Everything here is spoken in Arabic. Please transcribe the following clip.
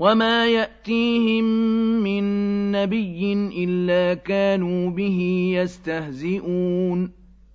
وما يأتيهم من نبي إلا كانوا به يستهزئون